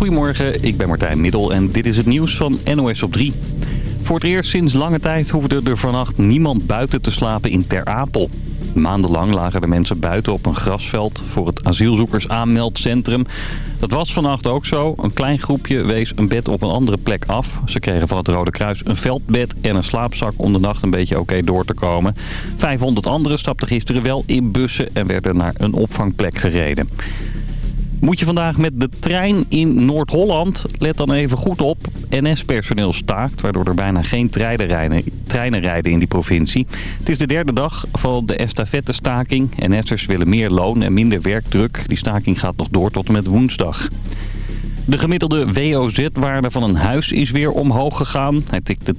Goedemorgen, ik ben Martijn Middel en dit is het nieuws van NOS op 3. Voor het eerst sinds lange tijd hoefde er vannacht niemand buiten te slapen in Ter Apel. Maandenlang lagen de mensen buiten op een grasveld voor het asielzoekersaanmeldcentrum. Dat was vannacht ook zo. Een klein groepje wees een bed op een andere plek af. Ze kregen van het Rode Kruis een veldbed en een slaapzak om de nacht een beetje oké door te komen. 500 anderen stapten gisteren wel in bussen en werden naar een opvangplek gereden. Moet je vandaag met de trein in Noord-Holland? Let dan even goed op. NS-personeel staakt, waardoor er bijna geen treinen rijden, in die provincie. Het is de derde dag van de estafette-staking. NS'ers willen meer loon en minder werkdruk. Die staking gaat nog door tot en met woensdag. De gemiddelde WOZ-waarde van een huis is weer omhoog gegaan. Hij tikte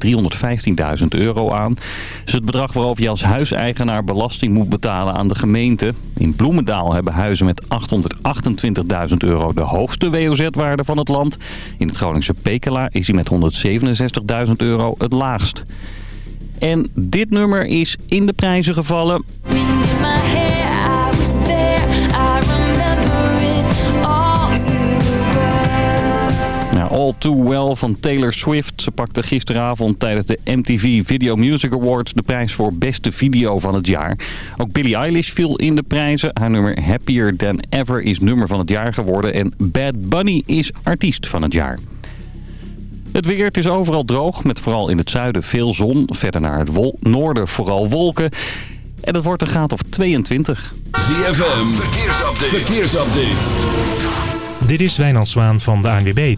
315.000 euro aan. Dat is het bedrag waarover je als huiseigenaar belasting moet betalen aan de gemeente. In Bloemendaal hebben huizen met 828.000 euro de hoogste WOZ-waarde van het land. In het Groningse Pekela is hij met 167.000 euro het laagst. En dit nummer is in de prijzen gevallen. All Too Well van Taylor Swift. Ze pakte gisteravond tijdens de MTV Video Music Awards de prijs voor beste video van het jaar. Ook Billie Eilish viel in de prijzen. Haar nummer Happier Than Ever is nummer van het jaar geworden. En Bad Bunny is artiest van het jaar. Het weer, het is overal droog, met vooral in het zuiden veel zon. Verder naar het noorden vooral wolken. En het wordt een graad of 22. ZFM, verkeersupdate. verkeersupdate. Dit is Wijnand Zwaan van de ANWB.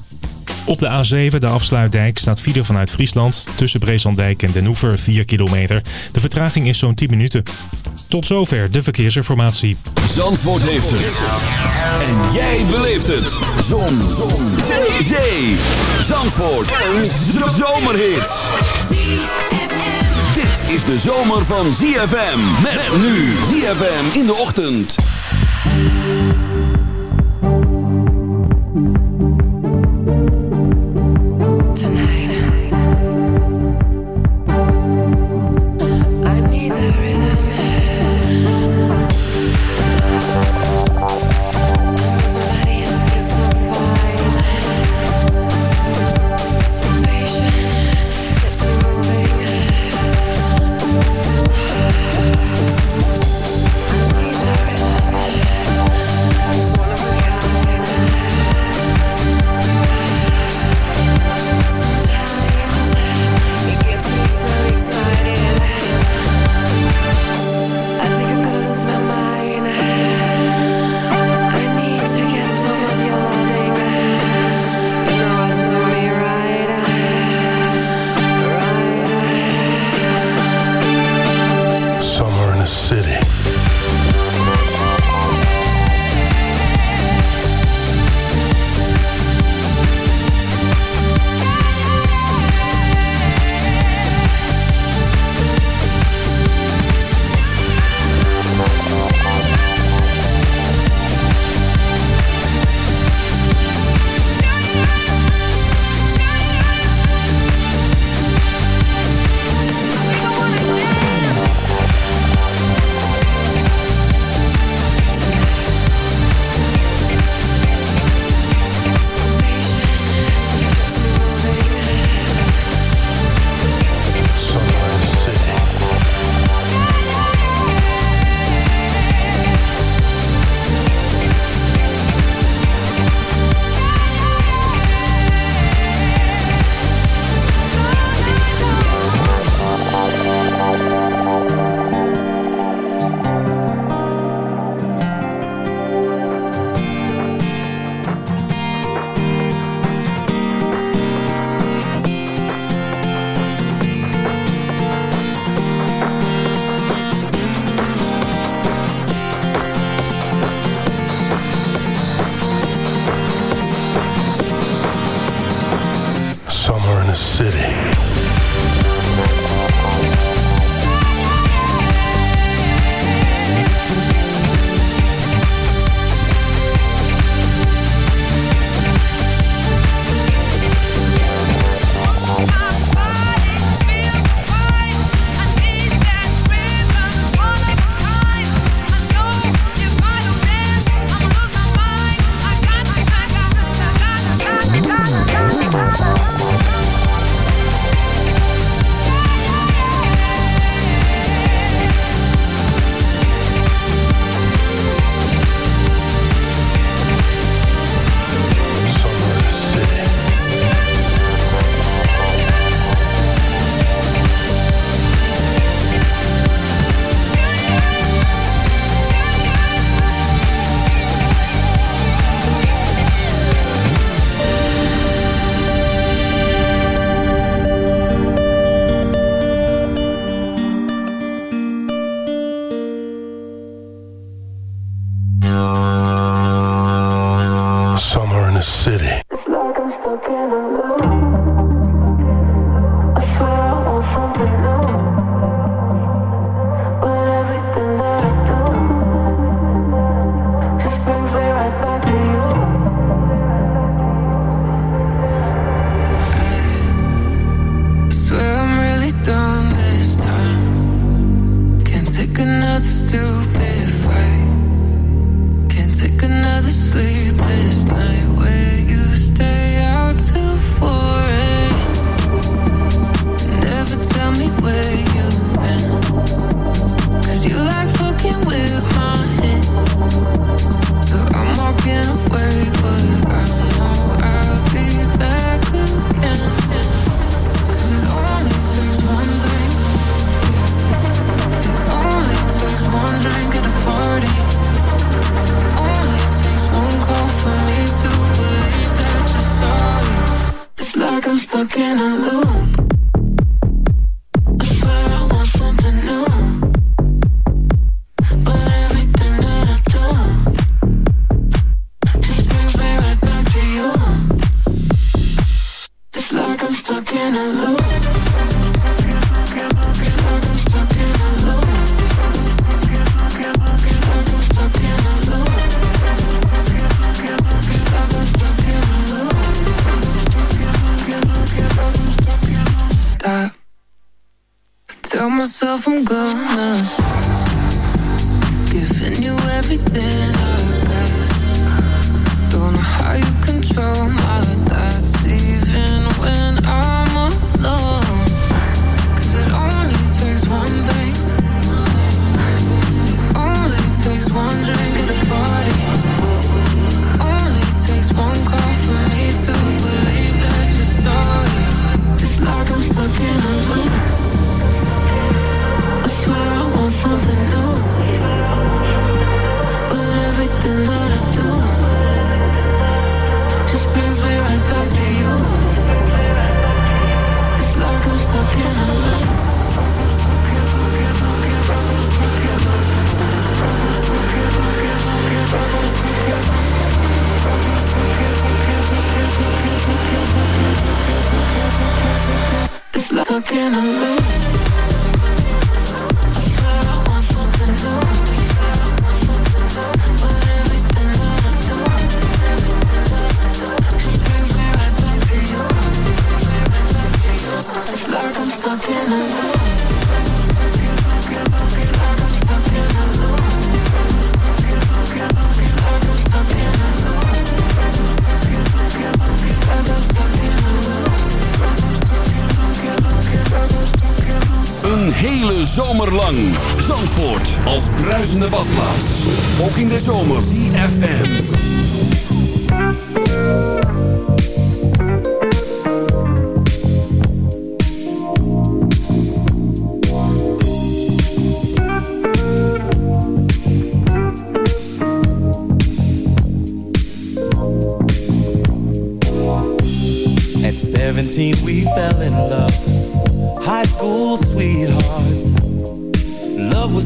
Op de A7, de afsluitdijk, staat file vanuit Friesland tussen Breeslanddijk en Den Oever 4 kilometer. De vertraging is zo'n 10 minuten. Tot zover de verkeersinformatie. Zandvoort heeft het. En jij beleeft het. Zon. Zon. Zee. Zee. Zandvoort. Een zomerhit. Dit is de zomer van ZFM. Met nu ZFM in de ochtend. I'm good. lang. Zandvoort als bruisende bad.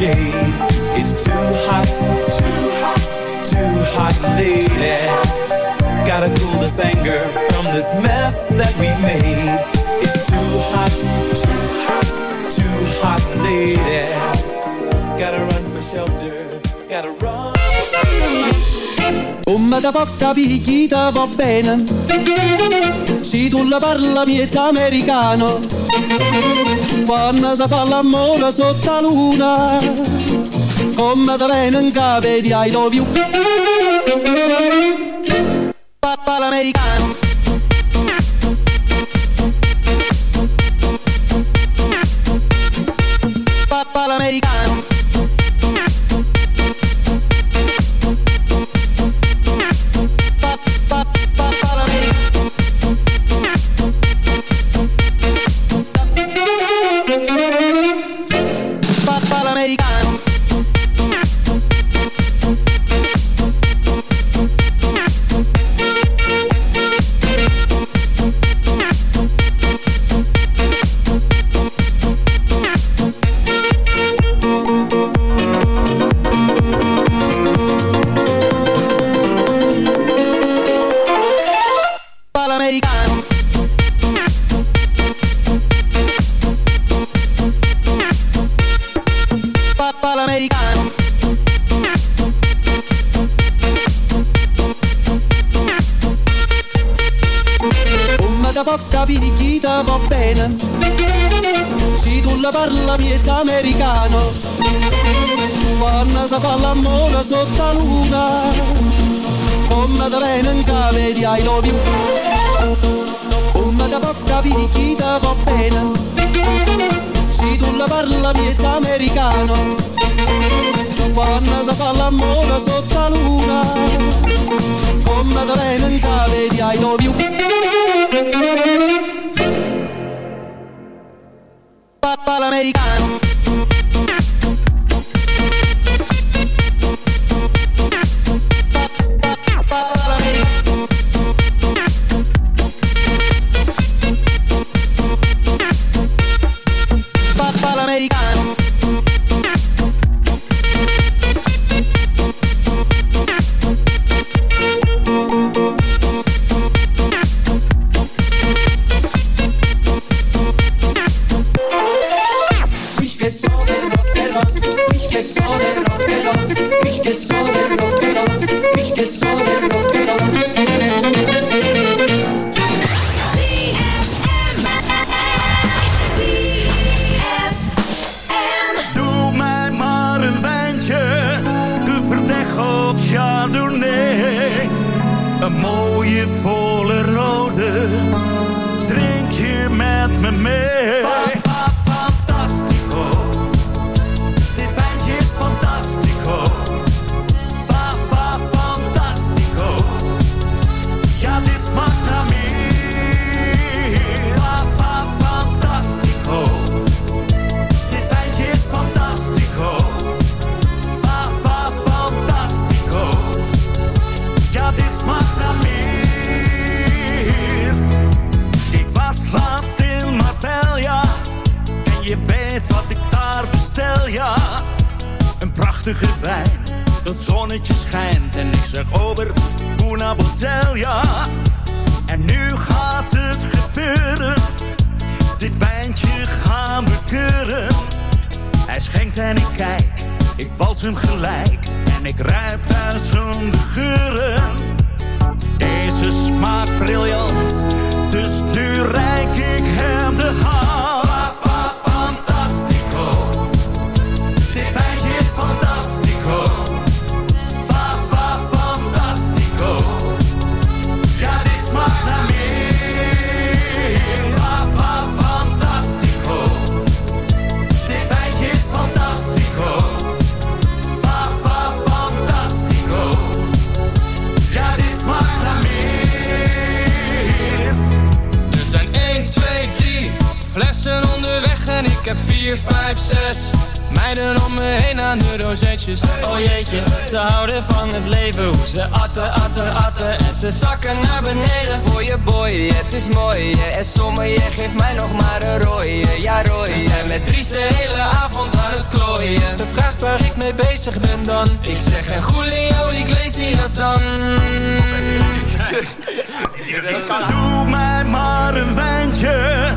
Shade. It's too hot, too hot, too hot, lady. Gotta cool this anger from this mess that we made. It's too hot, too hot, too hot, lady. Gotta run for shelter, gotta run. Come da poca picchita va bene Se tu la parla miezza americano. Quando si fa l'amore sotto la luna Come da bene in capo di I love you Papà l'americano soledad ik heb 4, 5, 6 meiden om me heen aan de rozetjes. Oh jeetje, ze houden van het leven, hoe ze atten, atten, atten en ze zakken naar beneden. Voor je boy, het is mooi. En sommige geeft mij nog maar een rooie. Ja, We rooie. zijn met Dries de hele avond aan het klooien. Ze vraagt waar ik mee bezig ben dan. Ik zeg en Julio Iglesias dan. Doe mij maar een wijntje,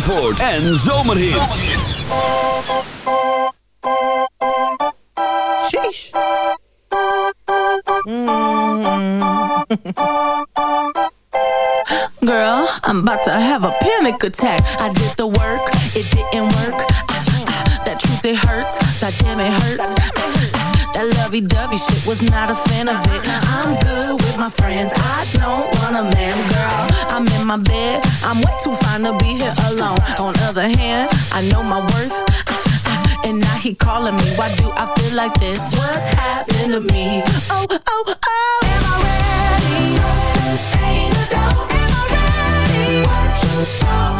zandvoort en zomerhits. Sheesh. Girl, I'm about to have a panic attack. I did the work, it didn't work. Ah, ah, that truth, it hurts. That damn, it hurts. Ah, ah, that lovey-dovey shit was not a fan of it. Friends. I don't want a man, girl. I'm in my bed. I'm way too fine to be here alone. On other hand, I know my worth. And now he calling me. Why do I feel like this? What happened to me? Oh, oh, oh. Am I ready? Ain't doubt. Am I ready? What you talking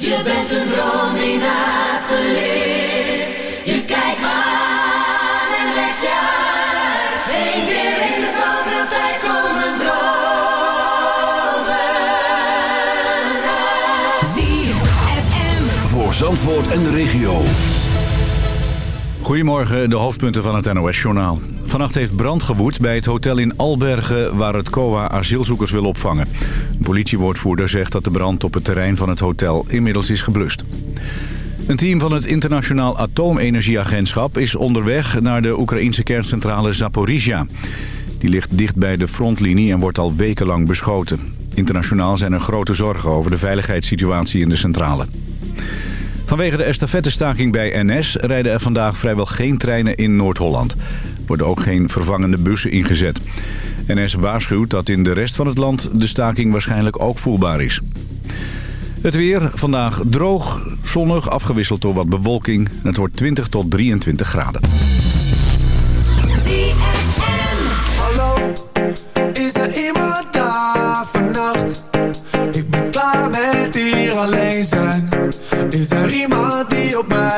Je bent een droom die naast me ligt. Je kijkt me aan en legt je uit. Eén keer in de zoveel tijd komen dromen. ZFM. Voor Zandvoort en de regio. Goedemorgen, de hoofdpunten van het NOS-journaal. Vannacht heeft brand gewoed bij het hotel in Albergen... waar het COA asielzoekers wil opvangen. Een politiewoordvoerder zegt dat de brand op het terrein van het hotel inmiddels is geblust. Een team van het Internationaal Atoomenergieagentschap is onderweg... naar de Oekraïnse kerncentrale Zaporizhia. Die ligt dicht bij de frontlinie en wordt al wekenlang beschoten. Internationaal zijn er grote zorgen over de veiligheidssituatie in de centrale. Vanwege de estafettestaking bij NS rijden er vandaag vrijwel geen treinen in Noord-Holland. Worden ook geen vervangende bussen ingezet. NS waarschuwt dat in de rest van het land de staking waarschijnlijk ook voelbaar is. Het weer, vandaag droog, zonnig, afgewisseld door wat bewolking. Het wordt 20 tot 23 graden.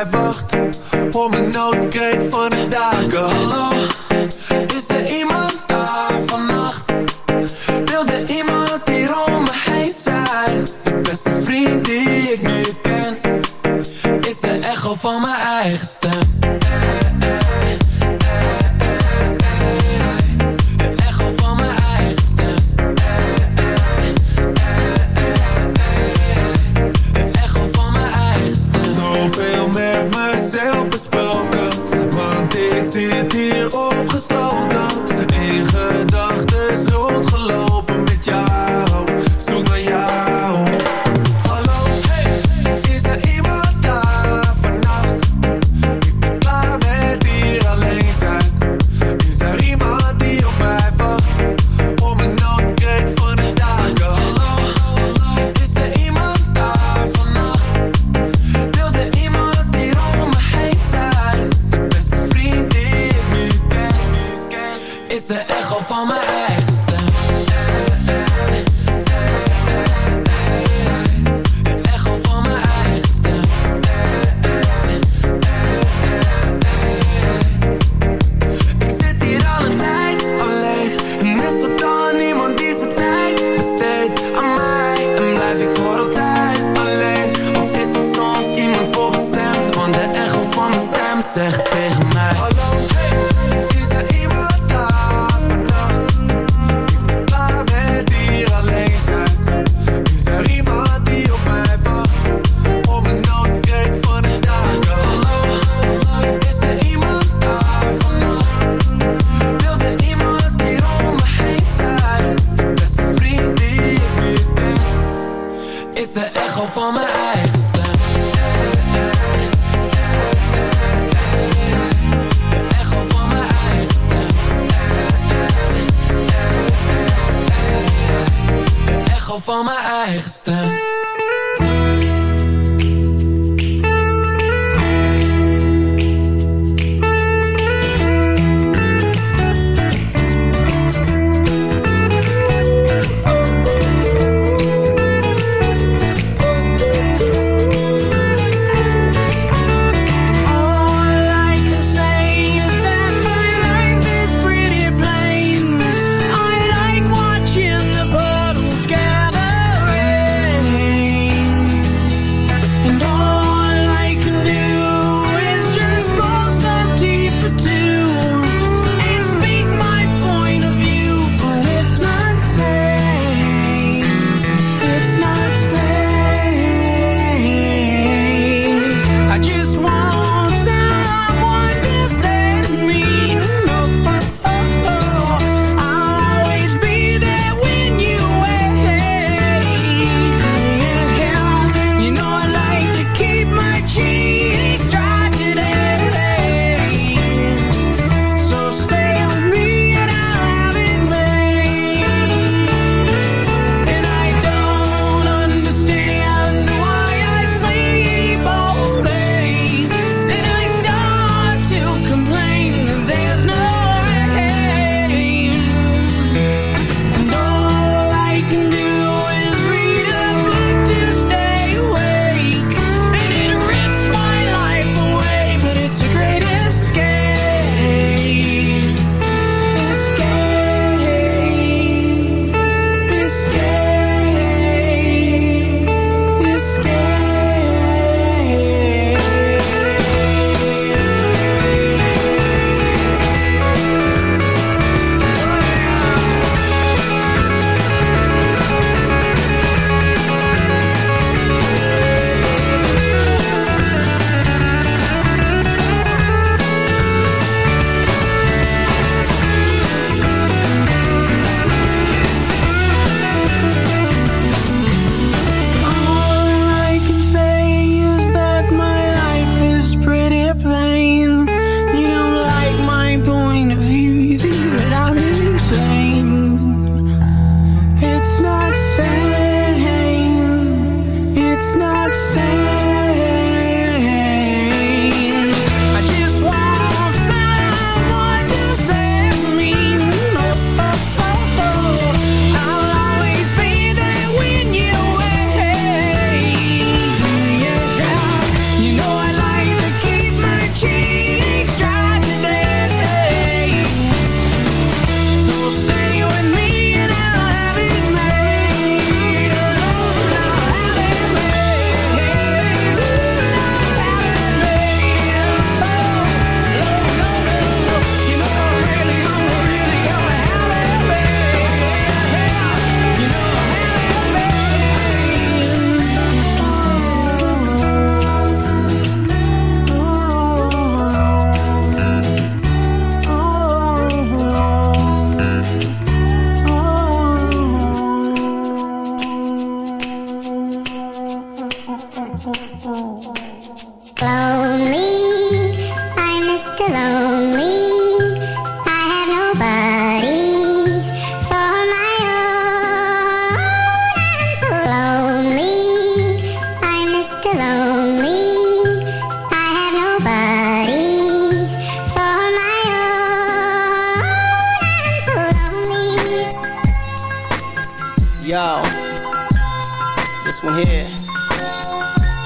I wacht besloten. In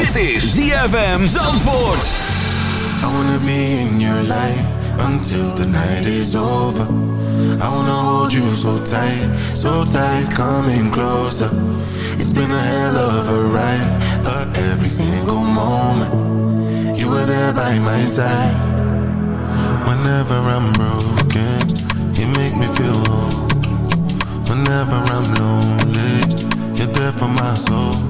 Dit is ZFM Zandvoort. I wanna be in your life until the night is over. I wanna hold you so tight, so tight, coming closer. It's been a hell of a ride, but every single moment you were there by my side. Whenever I'm broken, you make me feel whole. Whenever I'm lonely, you're there for my soul.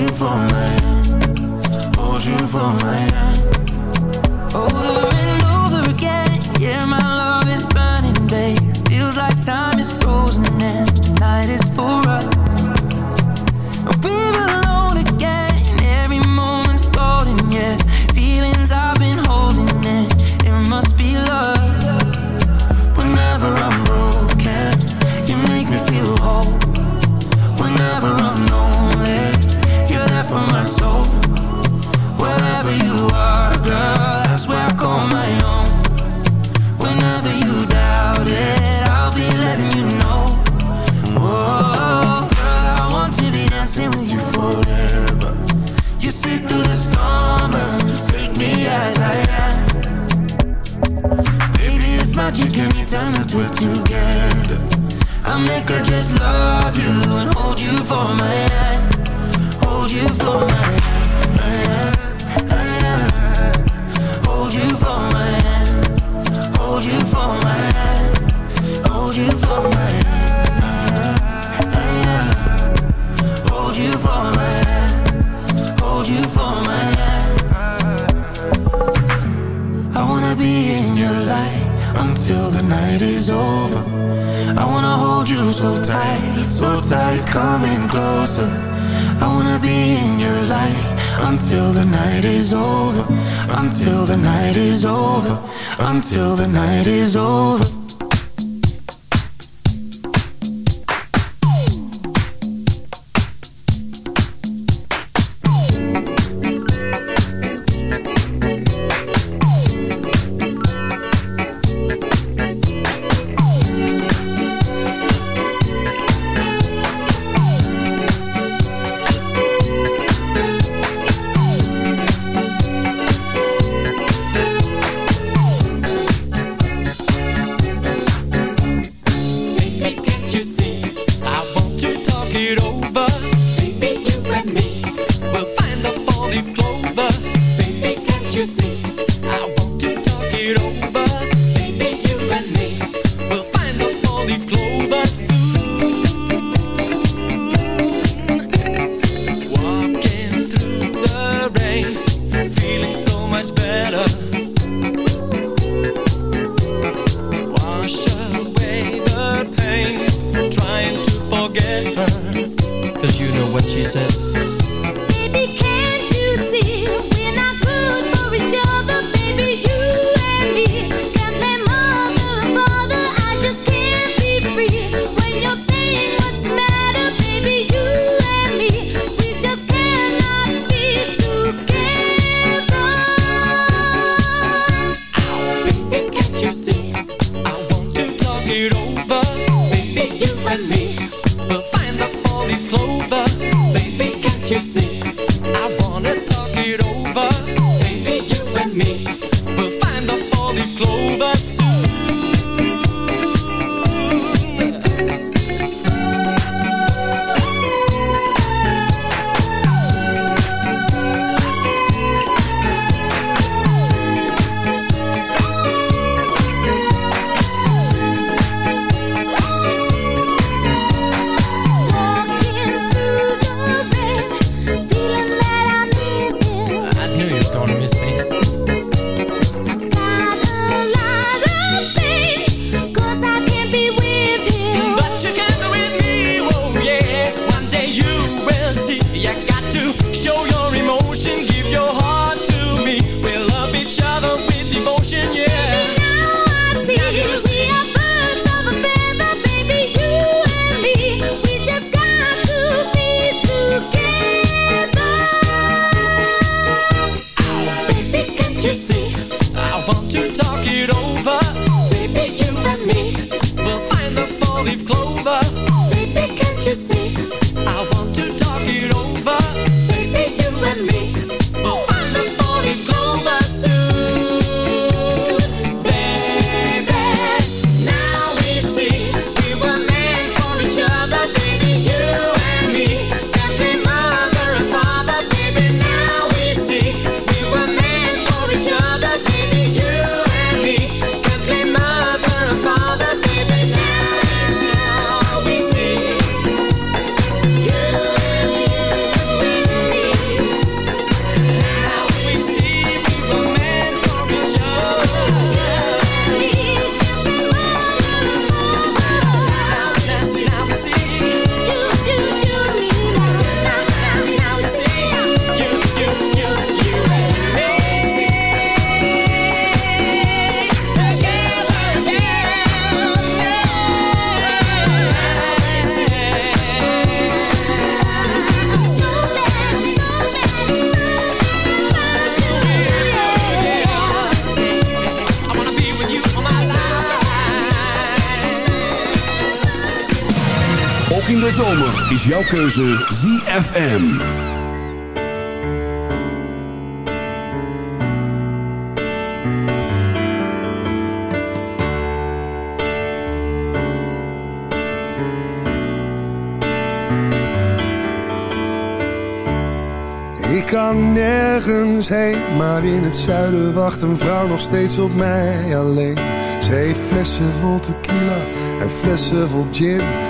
You for my hand. Hold you for my hand. Over left, we're together. I make her just love you And hold you for my hand. Hold you for my hand. so tight, coming closer. I wanna be in your light until the night is over. Until the night is over. Until the night is over. Is jouw keuze ZFM. Ik kan nergens heen, maar in het zuiden wacht een vrouw nog steeds op mij alleen. Ze heeft flessen vol tequila en flessen vol gin.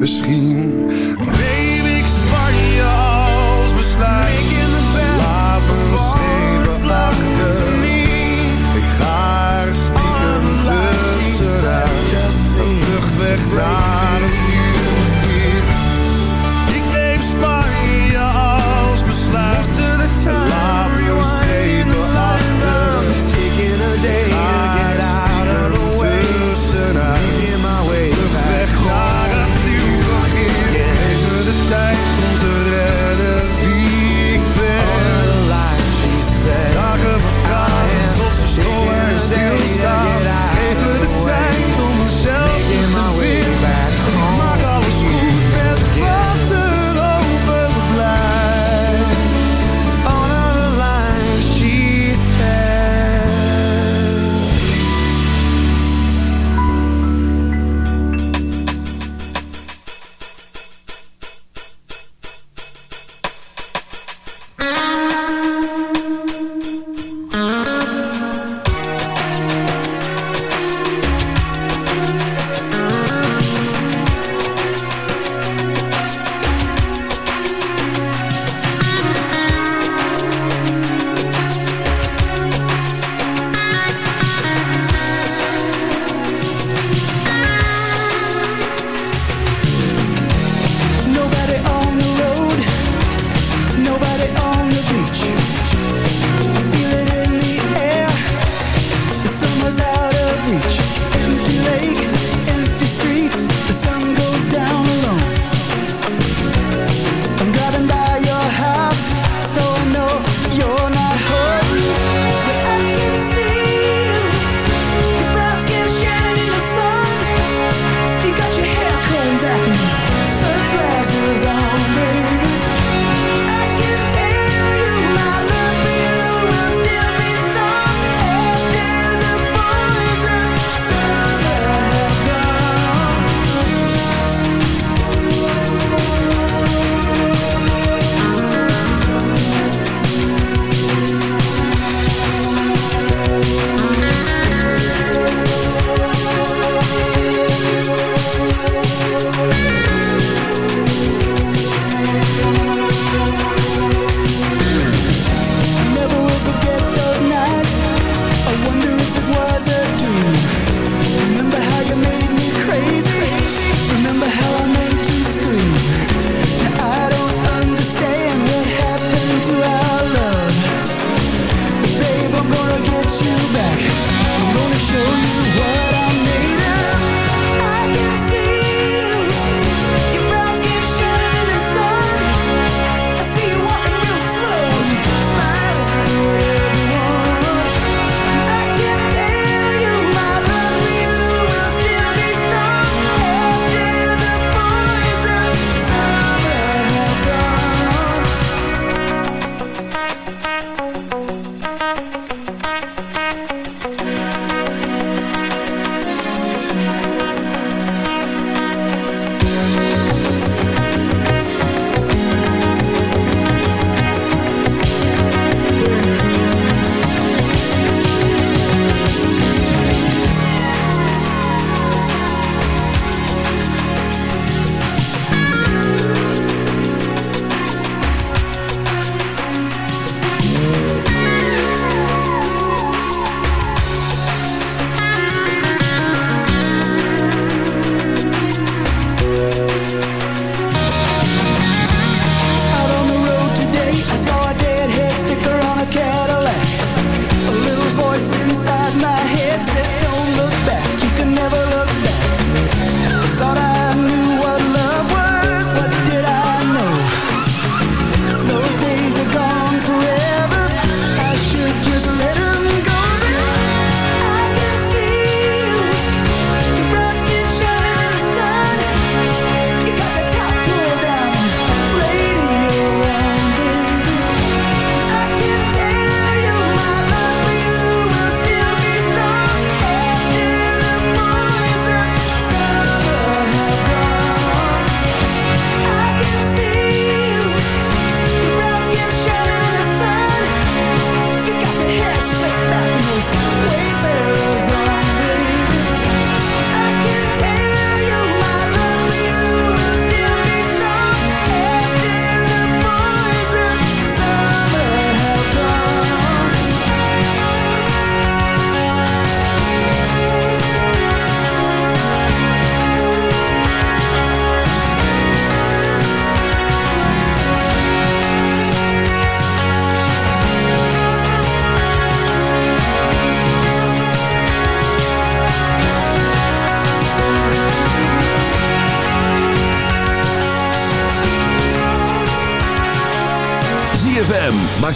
Misschien neem ik Spanje als besluit.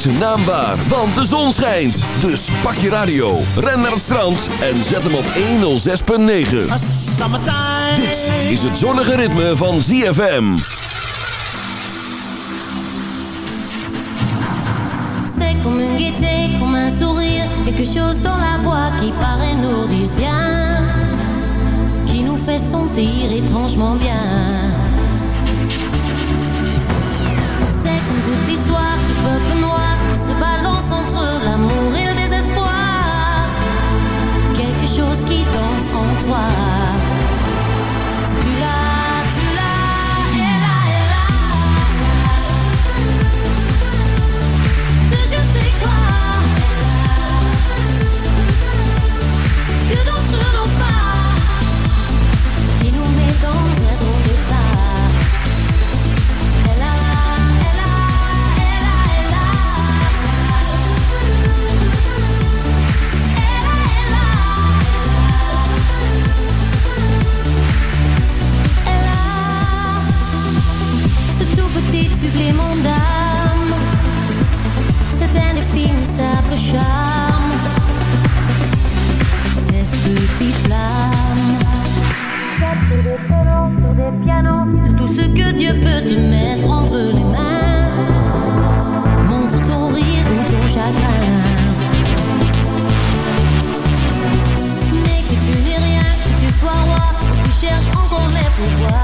Zijn naam waar, want de zon schijnt. Dus pak je radio, ren naar het strand en zet hem op 106.9. Dit is het zonnige ritme van ZFM. C'est comme une gaieté, comme un sourire, quelque chose dans la voix qui paraît nous dire bien, qui nous fait sentir étrangement bien. Supplément d'âme c'est un indéfinissable charme. Cette petite flamme. Sur tout ce que Dieu peut te mettre entre les mains. Montre ton rire ou ton chagrin. Mais que tu n'es rien, que tu sois roi, que tu cherches encore les pouvoirs